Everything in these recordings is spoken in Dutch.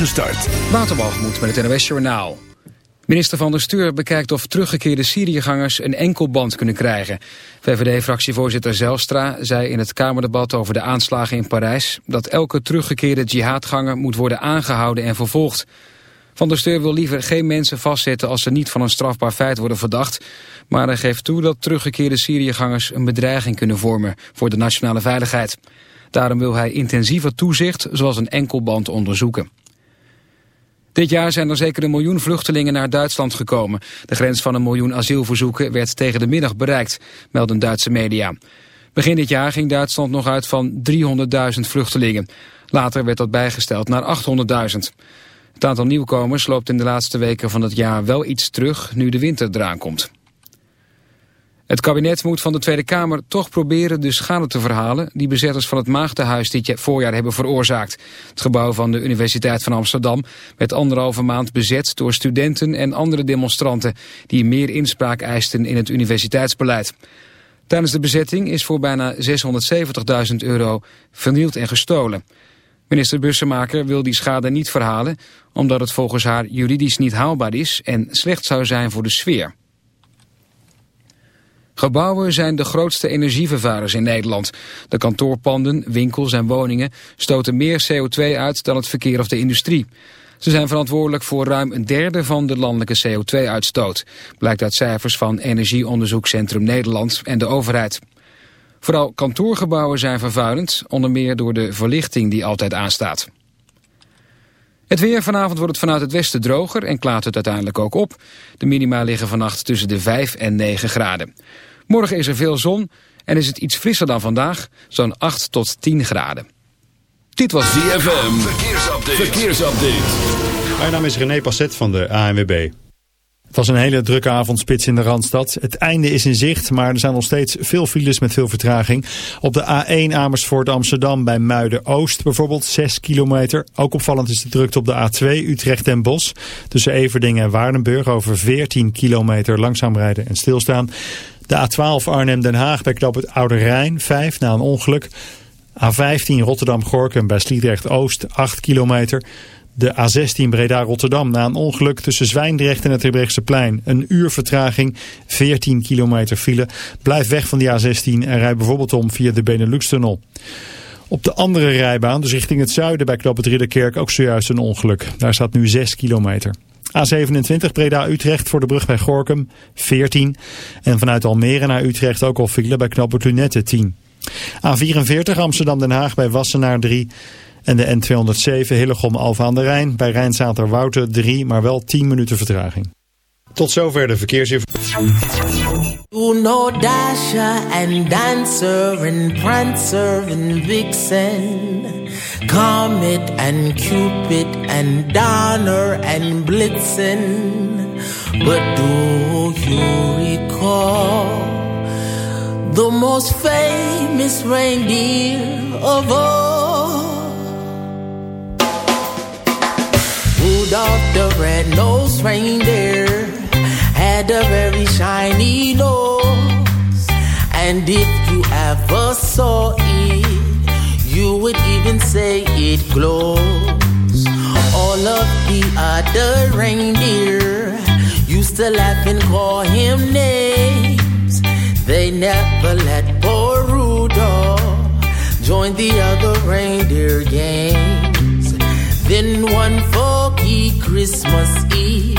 Gestart. Waterbalgemoed met het NOS Journaal. Minister van der Stuur bekijkt of teruggekeerde Syriëgangers een enkelband kunnen krijgen. VVD-fractievoorzitter Zelstra zei in het Kamerdebat over de aanslagen in Parijs... dat elke teruggekeerde jihadganger moet worden aangehouden en vervolgd. Van der Steur wil liever geen mensen vastzetten als ze niet van een strafbaar feit worden verdacht. Maar hij geeft toe dat teruggekeerde Syriëgangers een bedreiging kunnen vormen voor de nationale veiligheid. Daarom wil hij intensiever toezicht, zoals een enkelband onderzoeken. Dit jaar zijn er zeker een miljoen vluchtelingen naar Duitsland gekomen. De grens van een miljoen asielverzoeken werd tegen de middag bereikt, melden Duitse media. Begin dit jaar ging Duitsland nog uit van 300.000 vluchtelingen. Later werd dat bijgesteld naar 800.000. Het aantal nieuwkomers loopt in de laatste weken van het jaar wel iets terug nu de winter eraan komt. Het kabinet moet van de Tweede Kamer toch proberen de schade te verhalen... die bezetters van het Maagdenhuis dit voorjaar hebben veroorzaakt. Het gebouw van de Universiteit van Amsterdam werd anderhalve maand bezet... door studenten en andere demonstranten... die meer inspraak eisten in het universiteitsbeleid. Tijdens de bezetting is voor bijna 670.000 euro vernield en gestolen. Minister Bussemaker wil die schade niet verhalen... omdat het volgens haar juridisch niet haalbaar is... en slecht zou zijn voor de sfeer. Gebouwen zijn de grootste energievervuilers in Nederland. De kantoorpanden, winkels en woningen stoten meer CO2 uit dan het verkeer of de industrie. Ze zijn verantwoordelijk voor ruim een derde van de landelijke CO2-uitstoot. Blijkt uit cijfers van Energieonderzoekscentrum Nederland en de overheid. Vooral kantoorgebouwen zijn vervuilend, onder meer door de verlichting die altijd aanstaat. Het weer vanavond wordt het vanuit het westen droger en klaart het uiteindelijk ook op. De minima liggen vannacht tussen de 5 en 9 graden. Morgen is er veel zon en is het iets frisser dan vandaag, zo'n 8 tot 10 graden. Dit was DFM. Verkeersupdate. Verkeersupdate. Mijn naam is René Passet van de ANWB. Het was een hele drukke avondspits in de Randstad. Het einde is in zicht, maar er zijn nog steeds veel files met veel vertraging. Op de A1 Amersfoort Amsterdam bij Muiden-Oost bijvoorbeeld 6 kilometer. Ook opvallend is de drukte op de A2 Utrecht en Bos. Tussen Everdingen en Waardenburg over 14 kilometer langzaam rijden en stilstaan. De A12 Arnhem-Den Haag bij knop het Oude Rijn 5 na een ongeluk. A15 Rotterdam-Gorkum bij Sliedrecht-Oost 8 kilometer. De A16 Breda-Rotterdam na een ongeluk tussen Zwijndrecht en het plein Een uur vertraging, 14 kilometer file. Blijf weg van die A16 en rij bijvoorbeeld om via de Benelux-tunnel. Op de andere rijbaan, dus richting het zuiden bij Knop het Ridderkerk, ook zojuist een ongeluk. Daar staat nu 6 kilometer. A27 Breda-Utrecht voor de brug bij Gorkum, 14. En vanuit Almere naar Utrecht ook al file bij Knop het Lunette, 10. A44 Amsterdam-Den Haag bij Wassenaar 3. En de N207 Hillegom-Alfa aan de Rijn bij Rijnzater-Wouter 3, maar wel 10 minuten vertraging. Tot zover de verkeersinformatie. Uno Dasher and Dancer and Prancer and Vixen Comet and Cupid and Donner and Blitzen But do you recall The most famous reindeer of all Rudolph the red-nosed reindeer had a very shiny nose. And if you ever saw it, you would even say it glows. All of the other reindeer used to laugh and call him names. They never let poor Rudolph join the other reindeer games. Then one foggy Christmas Eve,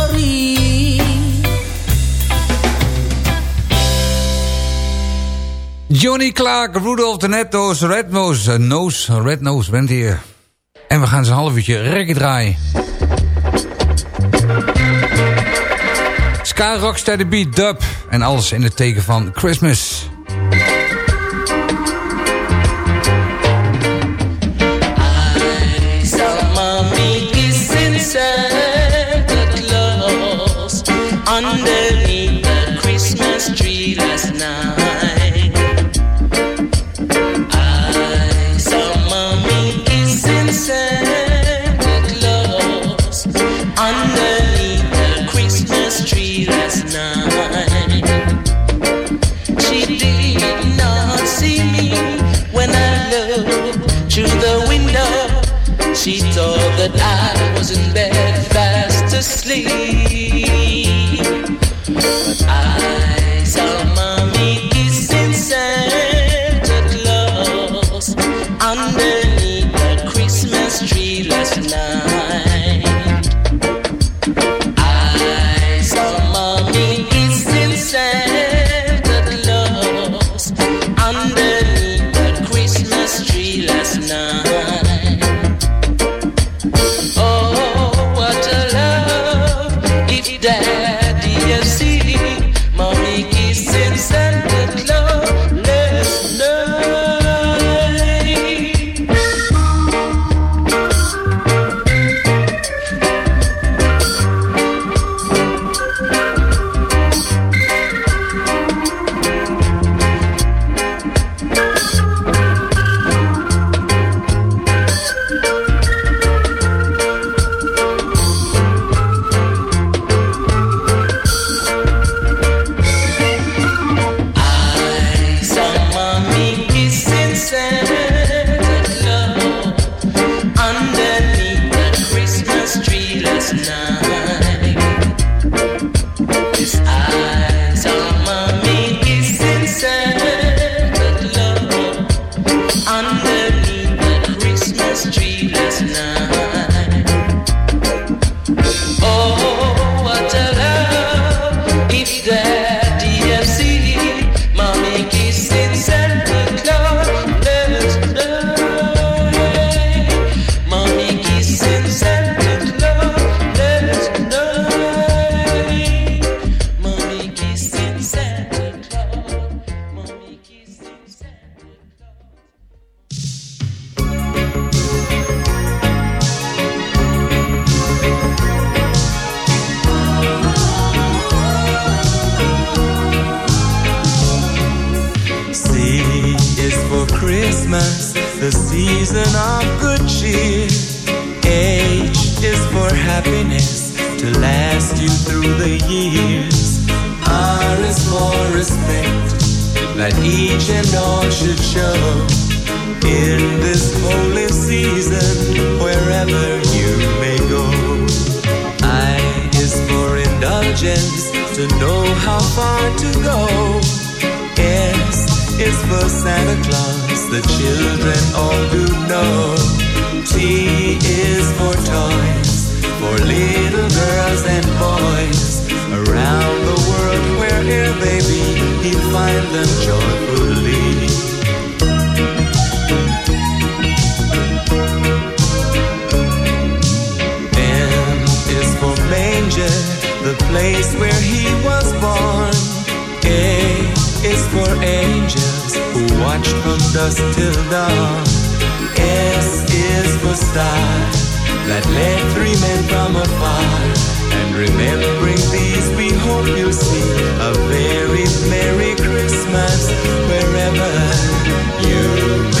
Johnny Clark, Rudolph de Netto's, Red Nose, uh, Nose, Red Nose hier. En we gaan zo'n half uurtje reggae draaien. Ska, rocksteady beat, dub en alles in het teken van Christmas. That I was in bed fast asleep. To know how far to go. S is for Santa Claus, the children all do know. T is for toys, for little girls and boys. Around the world, wherever they be, he'll find them joyfully. Watch from dusk till dawn. S is for star that led three men from afar. And remembering these, we hope you'll see a very Merry Christmas wherever you may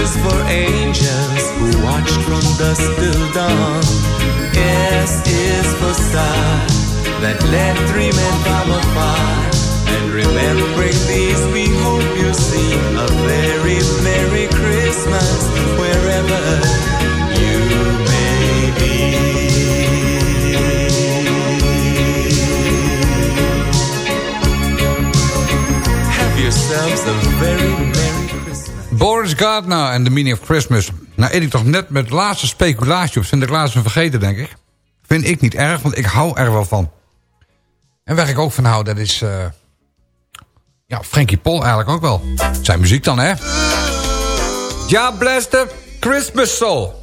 is for angels who watched from dusk till dawn. S is for star that led three men from afar. And remembering these, we hope you see a very Merry Christmas wherever you may be. Have yourselves a very Merry. Boris Gardner en The Meaning of Christmas. Nou eet ik toch net met laatste speculatie op Sinterklaas en vergeten, denk ik. Vind ik niet erg, want ik hou er wel van. En waar ik ook van hou, dat is... eh ja, Frankie Paul eigenlijk ook wel. Zijn muziek dan, hè? Ja, bless the Christmas soul.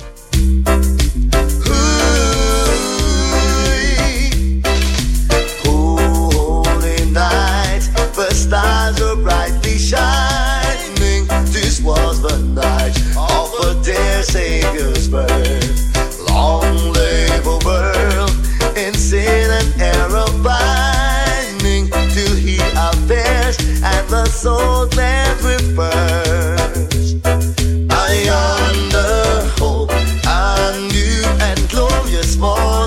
Savior's birth. Long live the world in sin and error binding till he appears and the soul that refers. I yonder hope a new and glorious morning.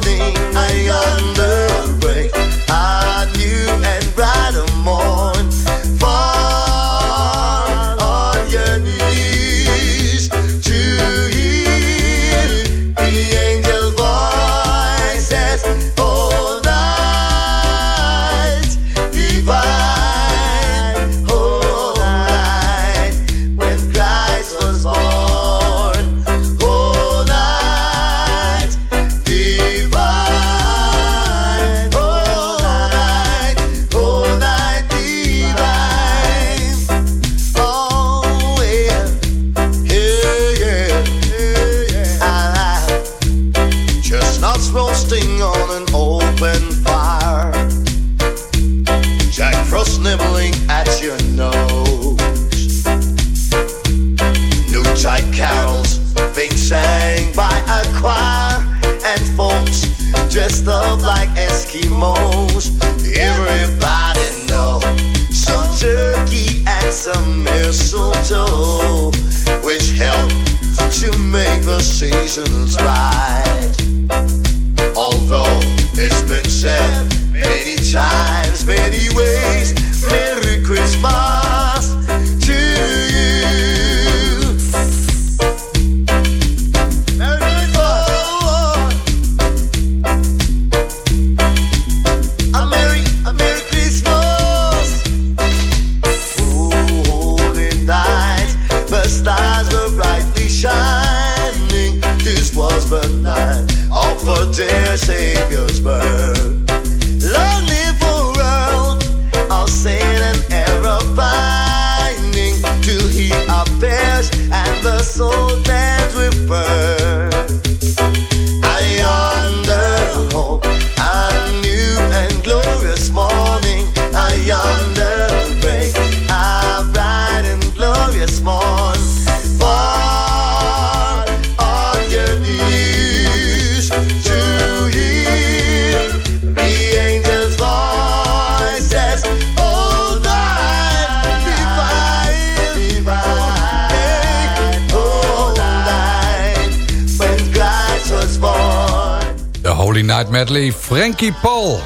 Night Medley, Frankie Paul.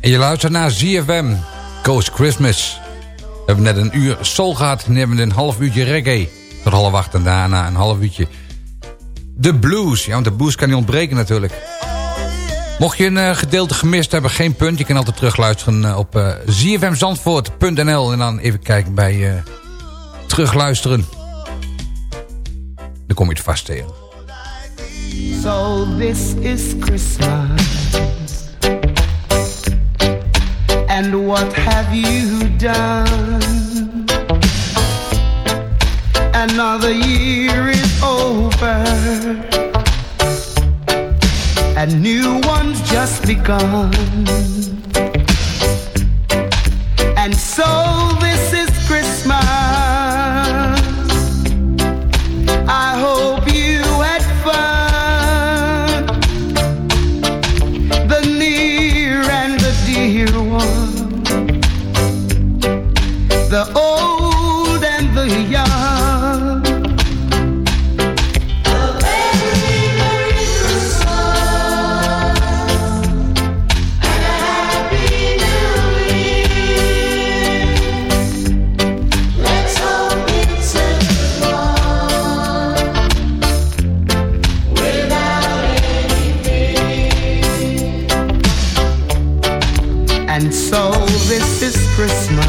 En je luistert naar ZFM, Coast Christmas. We hebben net een uur soul gehad, en hebben een half uurtje reggae. Tot half acht en daarna een half uurtje de blues. Ja, want de blues kan niet ontbreken natuurlijk. Mocht je een uh, gedeelte gemist hebben, geen punt. Je kan altijd terugluisteren uh, op uh, zfmzandvoort.nl. En dan even kijken bij terugluisteren. Dan kom je het vast tegen. So this is Christmas. And what have you done? Another year is over. And new one's just begun. And so And so this is Christmas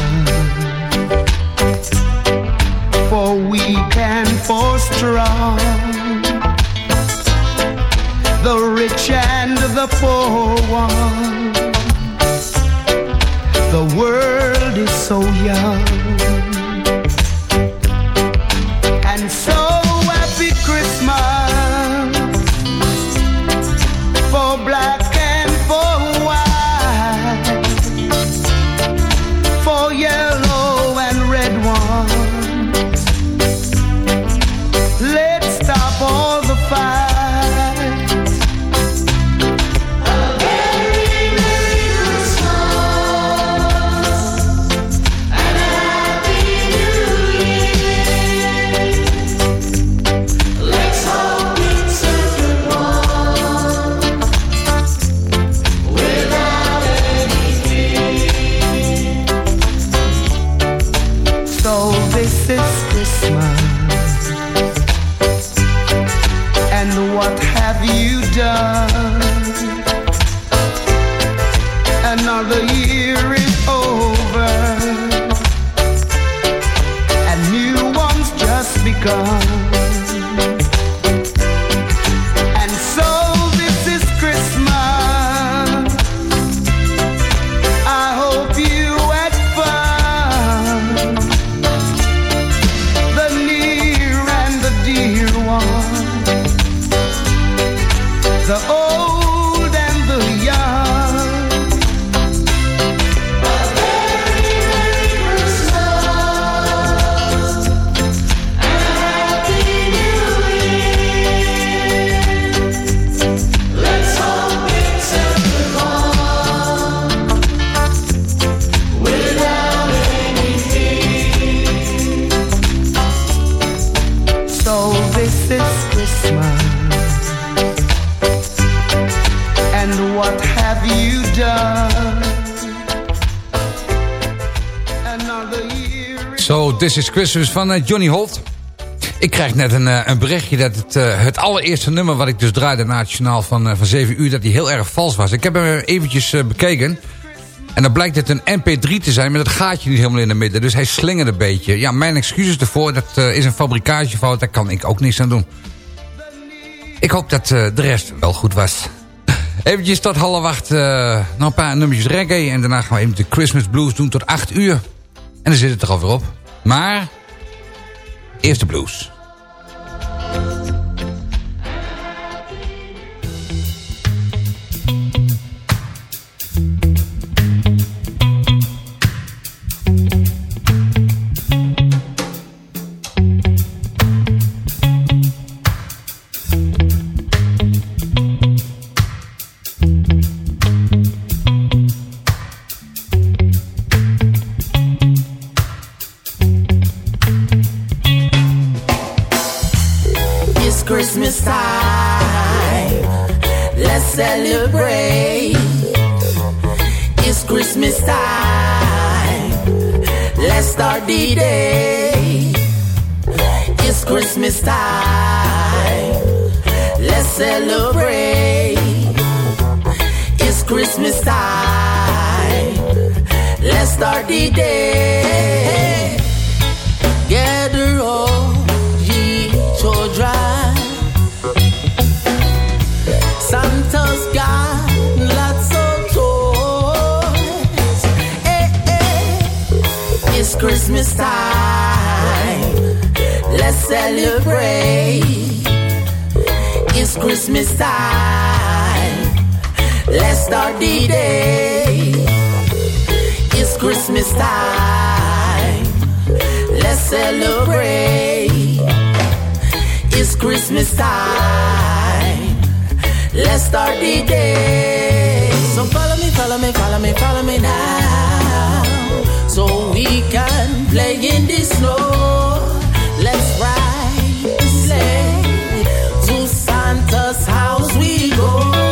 for weak and for strong, the rich and the poor one. The world is so young, This is Christmas van eh, Johnny Holt. Ik krijg net een, eh, een berichtje dat het, eh, het allereerste nummer... wat ik dus draaide na het journaal van, van 7 uur... dat die heel erg vals was. Ik heb hem eventjes bekeken. En dan blijkt het een MP3 te zijn met het gaatje niet helemaal in de midden. Dus hij slingert een beetje. Ja, mijn excuses ervoor. Dat is een fabrikagefout. Daar kan ik ook niks aan doen. Ik hoop dat de rest wel goed was. Eventjes tot half acht. nog een paar nummertjes reggae. En daarna gaan we even de Christmas Blues doen tot acht uur. En dan zit het er alweer op. Maar... Eerst de blues. The day. Gather all ye children. Santa's got lots of toys. Hey, eh, eh, hey. It's Christmas time. Let's celebrate. It's Christmas time. Let's start the day. Christmas time. Let's celebrate. It's Christmas time. Let's start the day. So follow me, follow me, follow me, follow me now. So we can play in the snow. Let's ride the sleigh to Santa's house we go.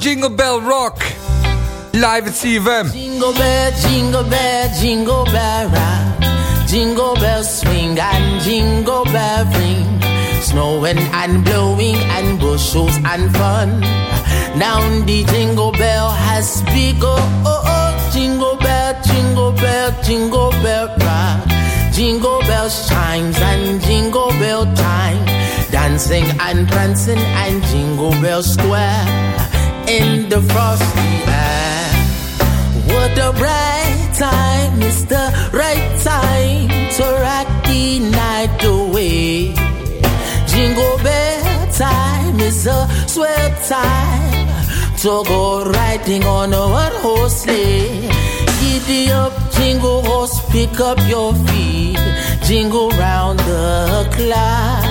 Jingle Bell Rock? Live at CFM. Jingle bell, jingle bell, jingle bell rock. Jingle bell swing and jingle bell ring. Snowing and blowing and bushels and fun. Now the jingle bell has begun. Oh, oh, oh, jingle bell, jingle bell, jingle bell rock. Jingle bell chimes and jingle bell time. Dancing and prancing and jingle bell square. In the frosty air. What a bright time, it's the right time to rock the night away. Jingle bell time is a swell time to go riding on a one horse sleigh. Giddy up, jingle horse, pick up your feet, jingle round the clock.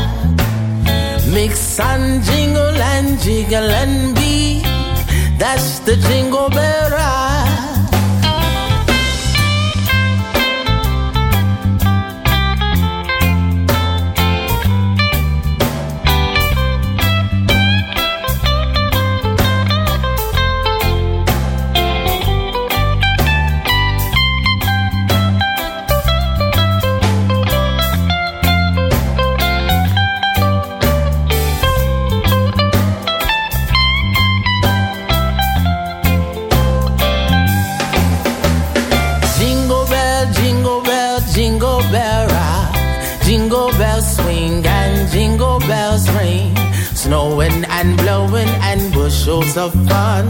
Mix and jingle and jiggle and beat. That's the jingle bell ride. Of fun.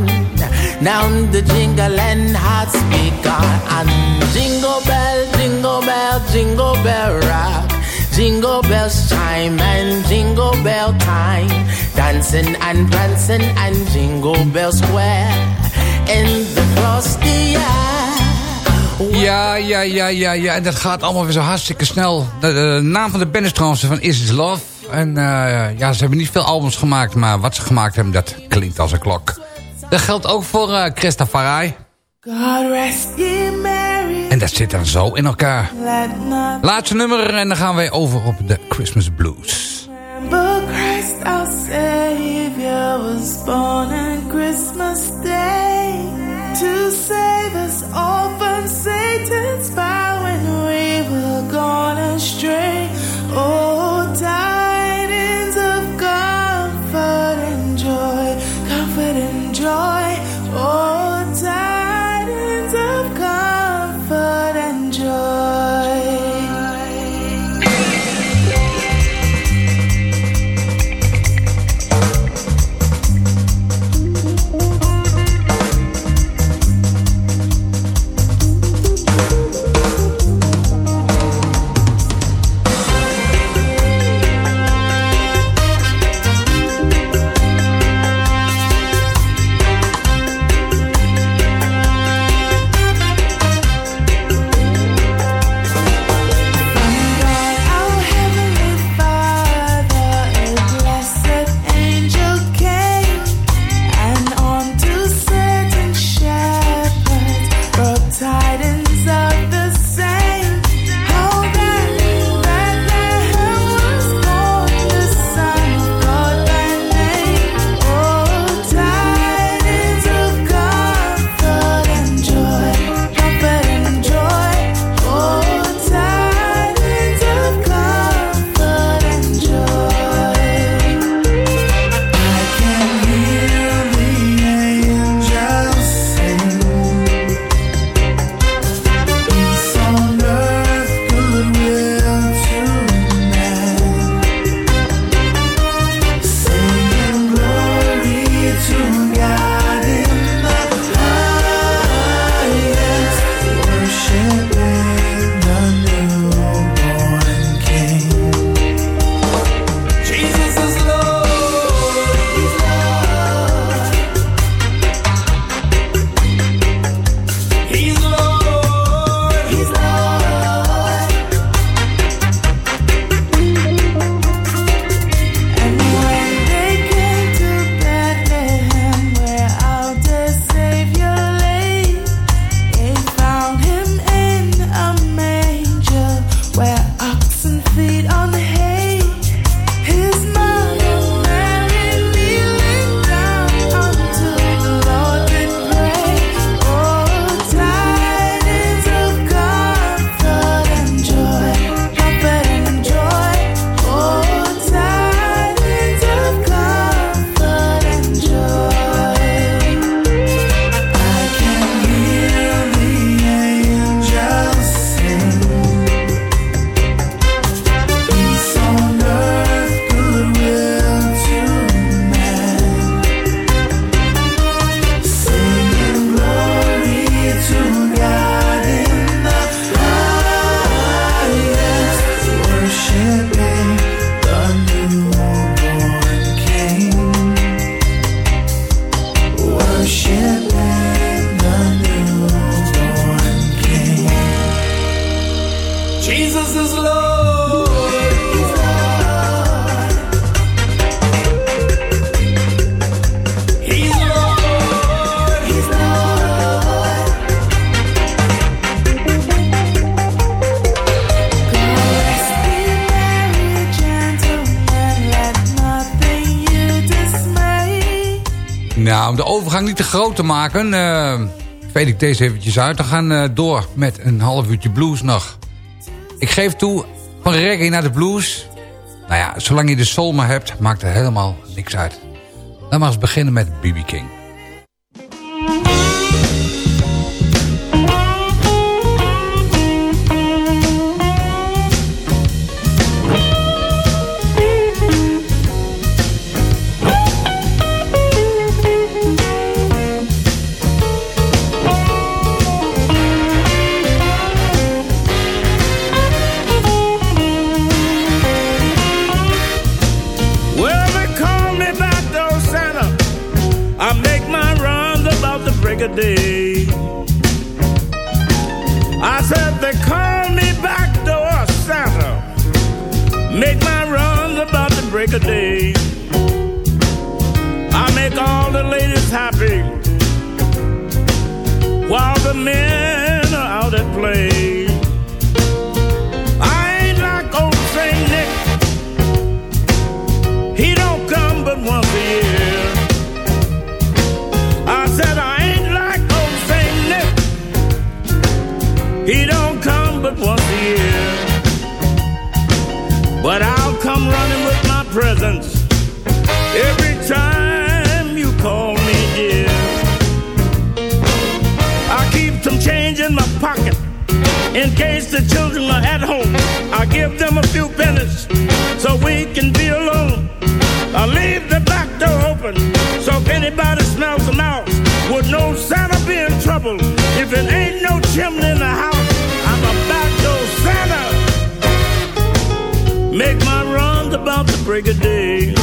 Now the jingle and hearts begun. And jingle bell, jingle bell, jingle bell rock. Jingle bells chime and jingle bell time. Dancing and prancing and jingle bell square. In the frosty air. Ja, ja, ja, ja, ja. En dat gaat allemaal weer zo hartstikke snel. De, naam van de band is van Is It Love. En eh, ja, ze hebben niet veel albums gemaakt, maar wat ze gemaakt hebben, dat klinkt als een klok. Dat geldt ook voor uh, Christa Farai. En dat zit dan zo in elkaar. Laatste nummer en dan gaan wij over op de Christmas Blues. Christ our Savior was born on Christmas Day To save us all from Satan's power when we were gone astray Oh, overgang niet te groot te maken... veed ik deze eventjes uit. We gaan eh, door met een half uurtje blues nog. Ik geef toe, van reggae naar de blues... Nou ja, zolang je de soul maar hebt, maakt er helemaal niks uit. Laten we eens beginnen met B.B. King. the man. Children are at home. I give them a few pennies so we can be alone. I leave the back door open so if anybody smells a mouse, would know Santa be in trouble. If it ain't no chimney in the house, I'm a back door Santa. Make my runs about the break of day.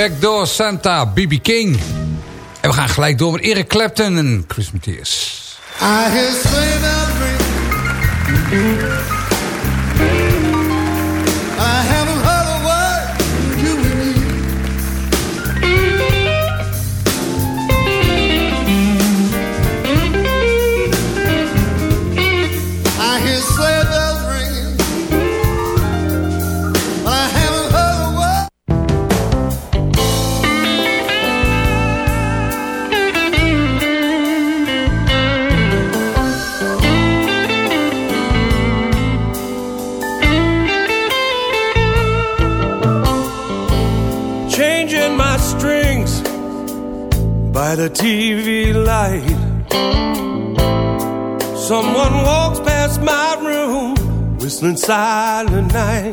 Backdoor Santa, B.B. King. En we gaan gelijk door met Eric Clapton en Christmas Tears. By the TV light. Someone walks past my room, whistling silent night.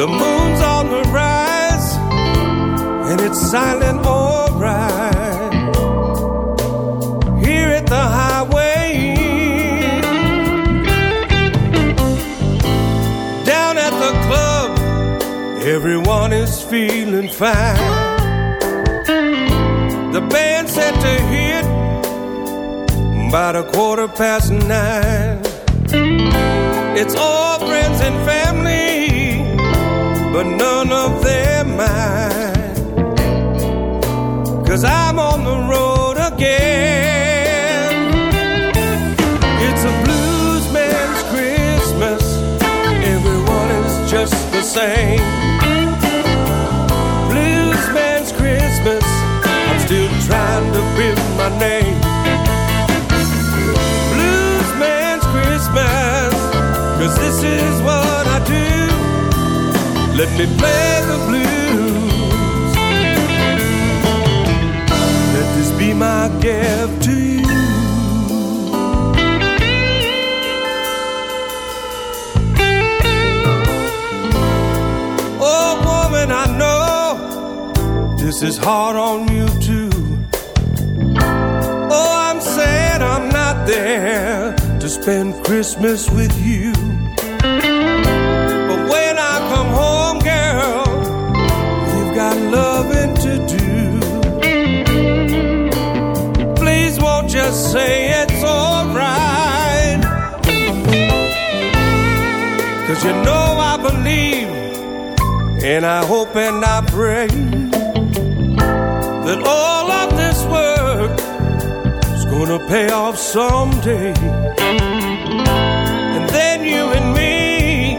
The moon's on the rise, and it's silent alright. Here at the highway, down at the club. Everyone is feeling fine. About a quarter past nine. It's all friends and family, but none of them mine. Cause I'm on the road again. It's a blues man's Christmas. Everyone is just the same. Blues man's Christmas. I'm still trying to build my name. Cause this is what I do. Let me play the blues. Let this be my gift to you. Oh, woman, I know this is hard on you too. Oh, I'm sad I'm not there to spend Christmas with you. But when I come home, girl, you've got loving to do. Please won't you say it's alright? Cause you know I believe and I hope and I pray that all pay off someday. And then you and me,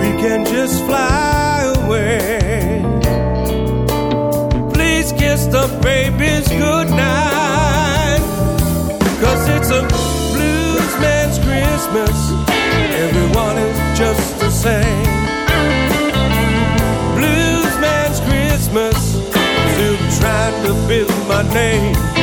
we can just fly away. Please kiss the babies goodnight. Cause it's a blues man's Christmas. Everyone is just the same. Blues man's Christmas. Still trying to build my name.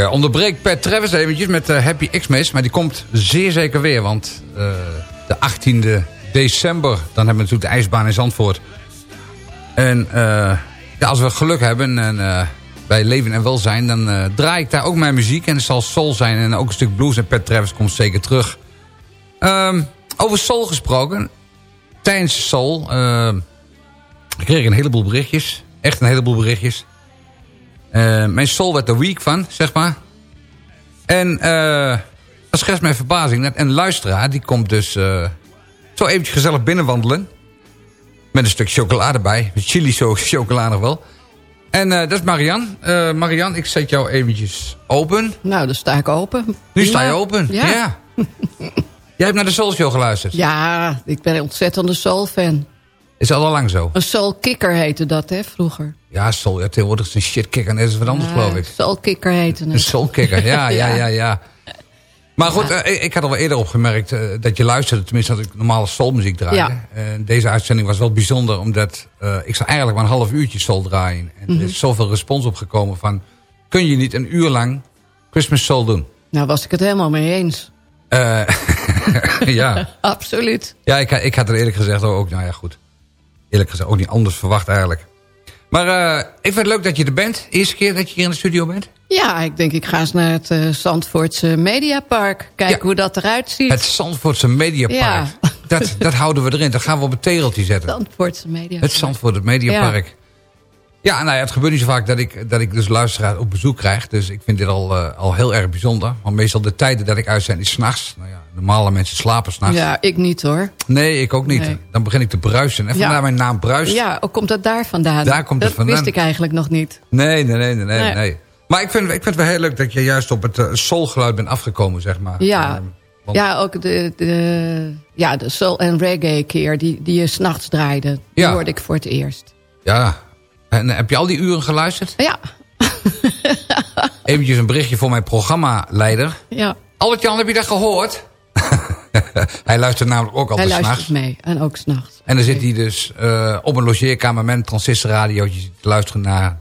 Ik onderbreek Pat Travis eventjes met eh, Happy Xmas. Maar die komt zeer zeker weer. Want eh, de 18e december... dan hebben we natuurlijk de ijsbaan in Zandvoort. En eh, als we geluk hebben... en bij leven en welzijn... dan draai ik daar ook mijn muziek. En het zal soul zijn en ook een stuk blues. En Pat Travis komt zeker terug. Ehm, over soul gesproken. Tijdens soul... ik kreeg een heleboel berichtjes. Echt een heleboel berichtjes. Eh, mijn soul werd er week van, zeg maar. En eh dat schetst mijn verbazing. Een luisteraar, die komt dus eh, zo eventjes gezellig binnenwandelen. Met een stuk chocolade bij. Met chili zo chocolade nog wel. En dat is Marian. Eh Marian, ik zet jou eventjes open. Nou, dan sta ik open. Nu sta je open. Ja. Ja. Jij hebt naar de Soul Show geluisterd. Ja, ik ben een ontzettende soul-fan. Is al lang zo. Een soul-kicker heette dat, hè, vroeger. Ja, Soul. Ja, tegenwoordig is een shitkicker. Net is wat anders, Ja, geloof ik. Soul-kicker heette Een het. soulkicker, ja, ja, Ja. ja, ja. Maar goed, eh, ik- had al wel eerder opgemerkt eh, dat je luisterde. Tenminste, dat ik normale soulmuziek draaide. En deze uitzending was wel bijzonder, omdat eh, ik zou eigenlijk maar een half uurtje soul draaien. En Mhm. er is zoveel respons opgekomen van, kun je niet een uur lang Christmas soul doen? Nou, was ik het helemaal mee eens. Ja. Absoluut. Ja, ik, ik had er eerlijk gezegd ook, nou ja, goed. Eerlijk gezegd ook niet anders verwacht eigenlijk. Maar eh, ik vind het leuk dat je er bent. Eerste keer dat je hier in de studio bent. Ja, ik denk ik ga eens naar het eh, Zandvoortse Mediapark. Kijken hoe dat eruit ziet. Het Zandvoortse Mediapark. Ja. Dat, dat houden we erin. Dat gaan we op het tegeltje zetten. Zandvoortse Mediapark. Het Zandvoort, het Mediapark. Ja, nou ja, het gebeurt niet zo vaak dat ik, dat ik dus luisteraar op bezoek krijg. Dus ik vind dit al, eh, al heel erg bijzonder. Want meestal de tijden dat ik uitzend is s'nachts. Nou ja, normale mensen slapen s'nachts. Ja, ik niet hoor. Nee, ik ook niet. Nee. Dan begin ik te bruisen. En Ja. vandaar mijn naam Bruis. Ja, ook komt dat daar vandaan? Daar komt het dat vandaan. wist ik eigenlijk nog niet. Nee, nee, nee, nee, nee. Maar ik vind, ik vind het wel heel leuk dat je juist op het uh, soulgeluid bent afgekomen, zeg maar. Ja, want- ja ook de, de, ja, de soul en reggae keer die, die je s'nachts draaide. Die Ja. hoorde ik voor het eerst. Ja. En eh, heb je al die uren geluisterd? Ja. Eventjes een berichtje voor mijn programmaleider. Ja, Albert-Jan, heb je dat gehoord? hij luistert namelijk ook hij altijd luistert s'nachts. mee. En ook s'nachts. En dan zit hij dus eh, op een logeerkamer met een transistorradiootje te luisteren naar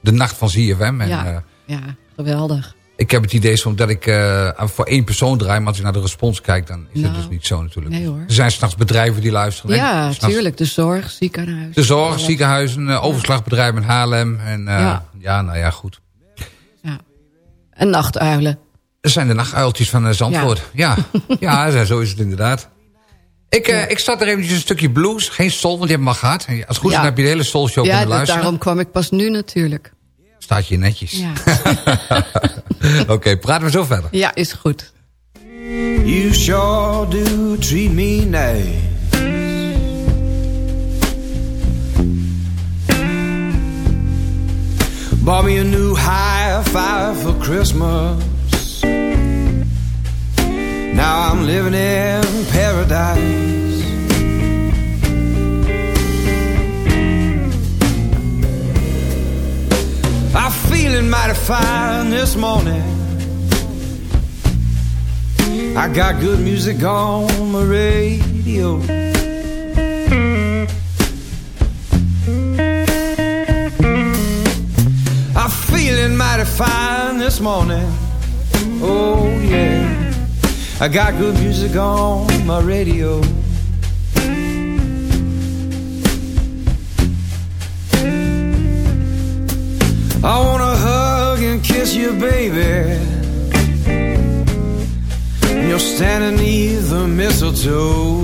de nacht van ZFM. En, ja, eh, ja, geweldig. ik heb het idee soms dat ik eh, voor één persoon draai, maar als ik naar de respons kijk, dan is Nou, het dus niet zo natuurlijk. nee hoor. Er zijn s'nachts bedrijven die luisteren. Ja, S'nachts tuurlijk. De zorg, ziekenhuis. De zorg, ziekenhuizen, overslagbedrijven in Haarlem. En Ja. ja. nou ja, goed. En nachtuilen. Dat zijn de nachtuiltjes van eh, Zandvoort. Ja, ja. ja zo is het inderdaad. Ik, eh, ik start er eventjes een stukje blues. Geen soul, want die hebben we al gehad. Als het goed is, Ja. dan heb je de hele soul show Ja, kunnen luisteren. daarom kwam ik pas nu natuurlijk. Staat je netjes. Ja, Oké, praten we zo verder. ja is goed. You sure do treat me nice. Bought me a new high five for Christmas. Now I'm living in paradise. I'm feeling mighty fine this morning. I got good music on my radio. I'm feeling mighty fine this morning. Oh, yeah. I got good music on my radio. I wanna hug and kiss you, baby. You're standing near the mistletoe,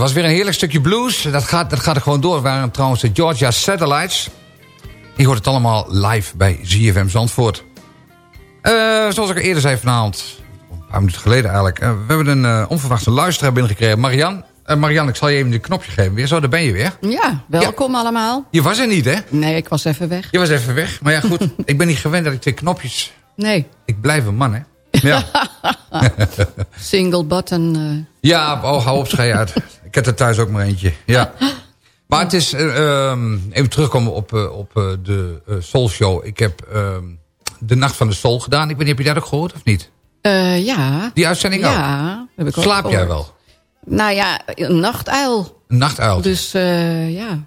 Er was weer een heerlijk stukje blues. Dat gaat, dat gaat er gewoon door. We waren trouwens de Georgia Satellites. Je hoort het allemaal live bij ZFM Zandvoort. Eh, zoals ik al eerder zei vanavond, een paar minuten geleden eigenlijk... eh, we hebben een eh, onverwachte luisteraar binnengekregen. Marian, Eh Marian, ik zal je even een knopje geven weer. Zo, daar ben je weer. Ja, welkom allemaal. Je was er niet, hè? Nee, ik was even weg. Je was even weg. Maar ja, goed. ik ben niet gewend dat ik twee knopjes... Nee, Ik blijf een man, hè? Ja. single button. Ja, oh, hou op, schei uit. Ik heb er thuis ook maar eentje. Ja. Maar het is, eh, ehm, even terugkomen op, eh, op eh, de Soul Show. Ik heb ehm, de Nacht van de Soul gedaan. Ik weet niet, heb je dat ook gehoord of niet? ja. Die uitzending ook? Ja. Heb ik ook Slaap jij wel? Nou ja, een nachtuil. Een nachtuil. Dus ja.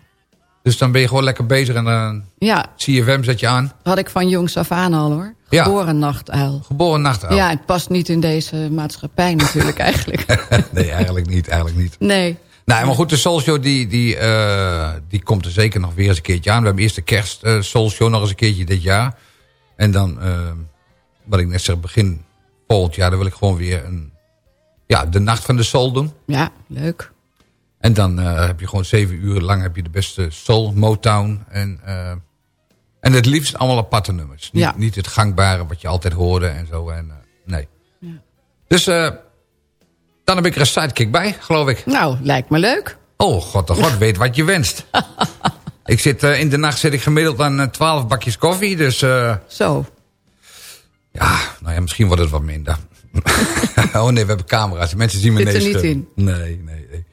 Dus dan ben je gewoon lekker bezig en dan Ja, CFM zet je aan. had ik van jongs af aan al hoor. Ja. Geboren nachtuil. Geboren nachtuil. Ja, het past niet in deze maatschappij natuurlijk eigenlijk. nee, eigenlijk niet, eigenlijk niet. Nee. Nou, maar goed, de Soul Show die, die, eh, die komt er zeker nog weer eens een keertje aan. We hebben eerst de kerst Soul Show nog eens een keertje dit jaar. En dan, eh, wat ik net zeg, begin volgend jaar... dan wil ik gewoon weer een, ja, de Nacht van de Soul doen. Ja, leuk. En dan heb je gewoon zeven uur lang heb je de beste Soul, Motown. En, en het liefst allemaal aparte nummers. Niet, Ja. niet het gangbare wat je altijd hoorde en zo. En, eh, nee. Dus eh, dan heb ik er een sidekick bij, geloof ik. Nou, lijkt me leuk. Oh, god, oh god, weet wat je wenst. ik zit, eh, in de nacht zit ik gemiddeld aan 12 bakjes koffie. Dus Zo. ja, nou ja, misschien wordt het wat minder. oh nee, we hebben camera's. Mensen zien me Zit er niet in. Nee, nee, nee.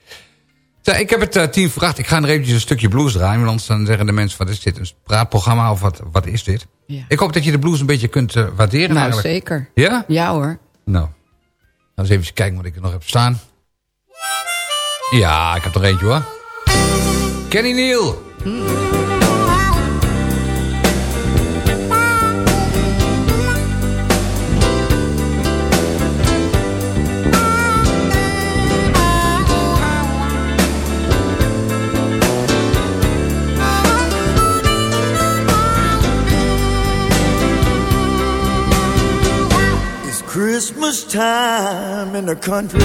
Zo, ik heb het tien voor acht. Ik ga er eventjes een stukje blues draaien. Want dan zeggen de mensen, wat is dit? Een praatprogramma of wat, wat is dit? Ja. Ik hoop dat je de blues een beetje kunt eh, waarderen Nou, eigenlijk. zeker. Ja? Ja hoor. Nou, laten we eens even kijken wat ik er nog heb staan. Ja, ik heb er eentje hoor. Kenny Neal. It's time in the country.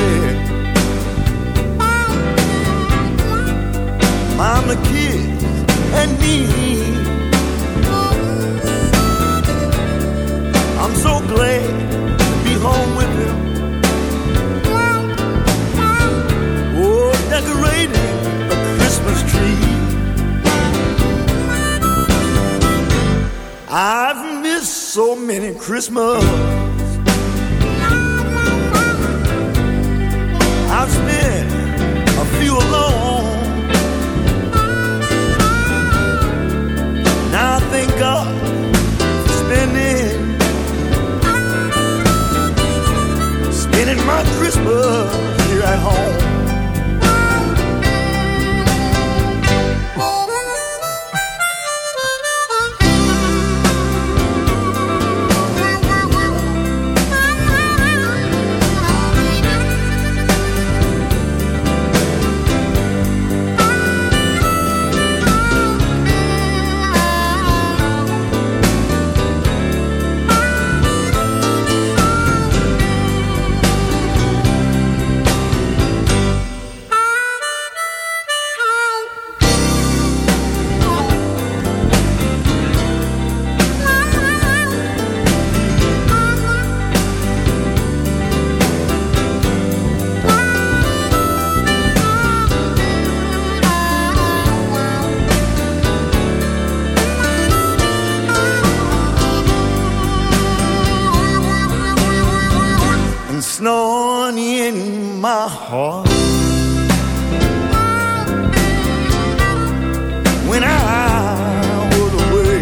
Mama, kids, and me. I'm so glad to be home with him. Oh, decorating a Christmas tree. I've missed so many Christmas. A few alone. Now I thank God for spending, spending my Christmas here at home. Heart. When I was away,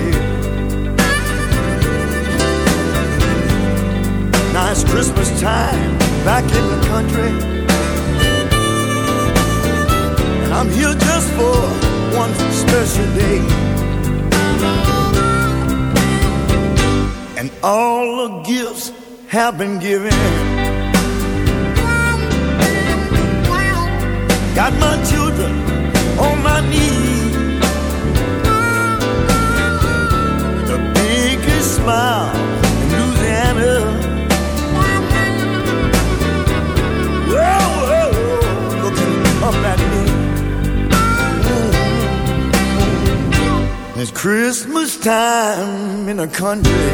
now it's Christmas time back in the country, and I'm here just for one special day. And all the gifts have been given. Got my children on my knees. The biggest smile in Louisiana. Oh, whoa, looking up at me. It's Christmas time in the country.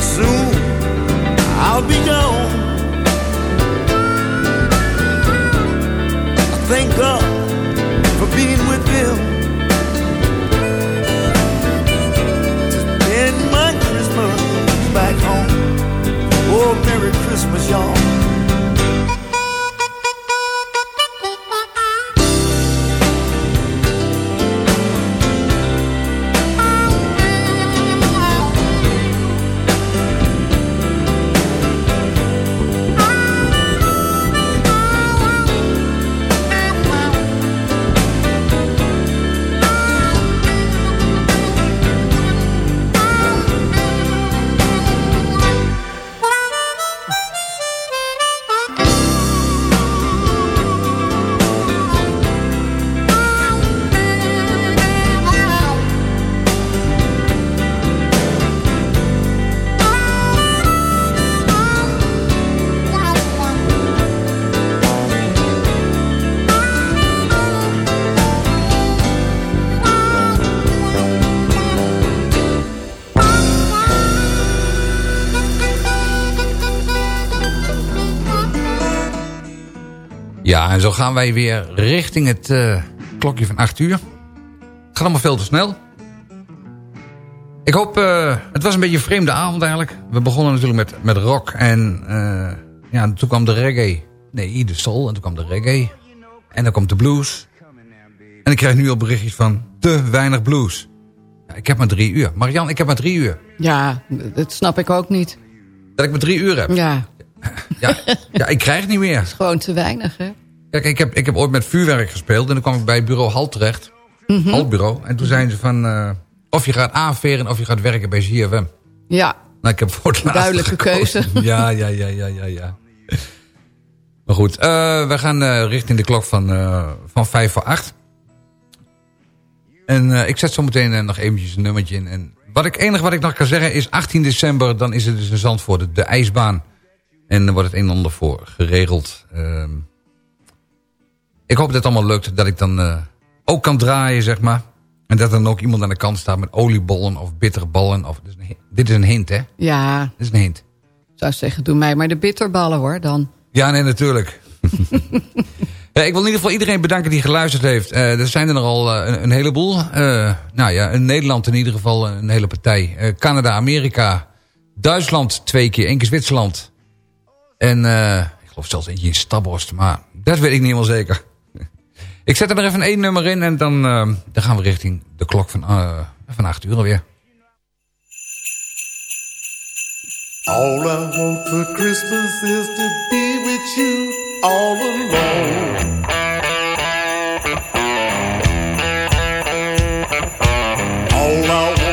Soon I'll be gone. Thank God for being with them. To spend my Christmas back home. Oh, Merry Christmas, y'all. Zo gaan wij weer richting het eh, klokje van 8 uur. Het gaat allemaal veel te snel. Ik hoop, eh, het was een beetje een vreemde avond eigenlijk. We begonnen natuurlijk met, met rock en uh, ja, toen kwam de reggae. Nee, de soul en toen kwam de reggae. En dan komt de blues. En ik krijg nu al berichtjes van te weinig blues. Ja, ik heb maar drie uur. Marian, ik heb maar drie uur. Ja, dat snap ik ook niet. Dat ik maar drie uur heb. Ja, Ja, ja ik krijg het niet meer. gewoon te weinig, hè? Kijk, ik heb, ik heb ooit met vuurwerk gespeeld. En dan kwam ik bij bureau Halt terecht. Mhm. Haltbureau. En toen zeiden ze van... eh, of je gaat aanveren of je gaat werken bij ZFM. Ja, Nou, ik heb voor het Duidelijke gekozen. Ja, ja, ja, ja, ja, ja. Maar goed, eh, we gaan eh, richting de klok van, van 5 voor 8. En ik zet zo meteen nog eventjes een nummertje in. En wat ik, enige wat ik nog kan zeggen is 18 december... dan is het dus in Zandvoort de, de ijsbaan. En er wordt het een en ander voor geregeld. Ehm, ik hoop dat het allemaal lukt. Dat ik dan eh, ook kan draaien, zeg maar. En dat dan ook iemand aan de kant staat met oliebollen of bitterballen. Of, dit, is een, dit is een hint, hè? ja. Dit is een hint. Zou zeggen, doe mij maar de bitterballen, hoor, dan. Ja, nee, natuurlijk. Ja, ik wil in ieder geval iedereen bedanken die geluisterd heeft. Eh, er zijn er nogal eh, een, een heleboel. Eh, nou ja, in Nederland in ieder geval een hele partij. Eh, Canada, Amerika, Duitsland twee keer, één keer Zwitserland. En eh, ik geloof zelfs eentje in Staborst, maar dat weet ik niet helemaal zeker. Ik zet er nog even één nummer in en dan, eh, dan gaan we richting de klok van, eh van acht uur alweer. All I want for Christmas is to be with you all alone. All I want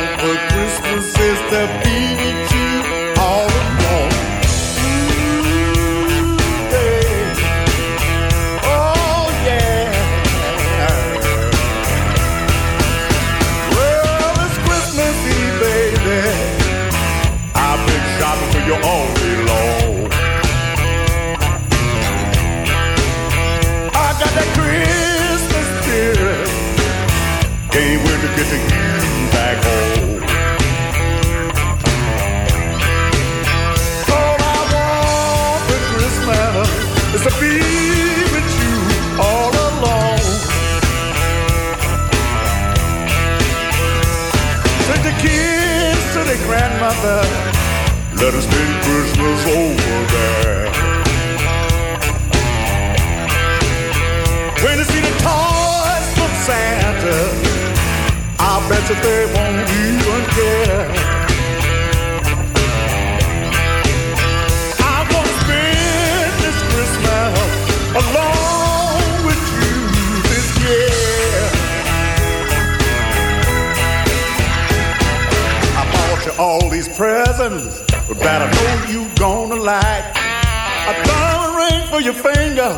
Christmas over there. When you see the toys from Santa, I bet you they won't even care. Gonna spend this Christmas with you this year. I bought you all these presents that I know you gonna like. A diamond ring for your finger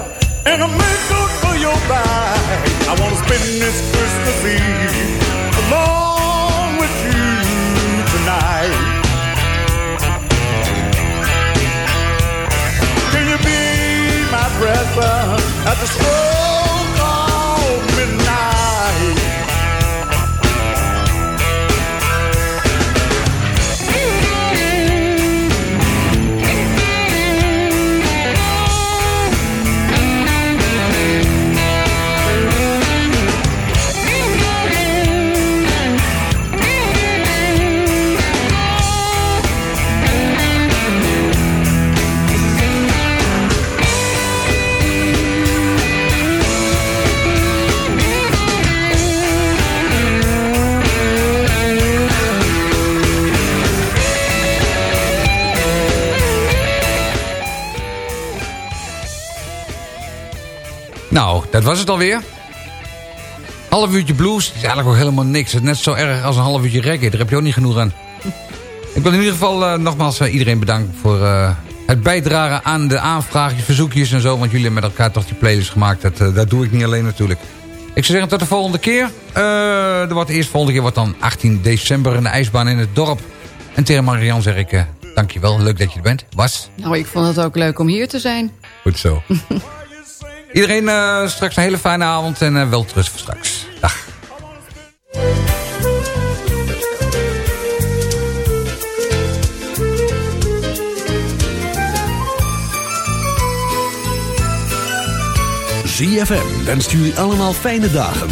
and a makeout for your back. I wanna spend this Christmas Eve alone with you tonight. Can you be my present at the stroke dat was het alweer. Half uurtje blues is eigenlijk ook helemaal niks. Het is net zo erg als een half uurtje reggae. Daar heb je ook niet genoeg aan. Ik wil in ieder geval eh, nogmaals eh, iedereen bedanken voor eh, het bijdragen aan de aanvraagjes, verzoekjes en zo. Want jullie hebben met elkaar toch die playlist gemaakt. Dat, eh, dat doe ik niet alleen natuurlijk. Ik zou zeggen tot de volgende keer. Eh er wordt eerst volgende keer wordt dan 18 december in de ijsbaan in het dorp. En tegen Marian zeg ik eh, dankjewel. Leuk dat je er bent. Was. Nou, ik vond het ook leuk om hier te zijn. Goed zo. Iedereen eh, straks een hele fijne avond en uh, wel terug voor straks. Dag. ZFM wenst jullie allemaal fijne dagen.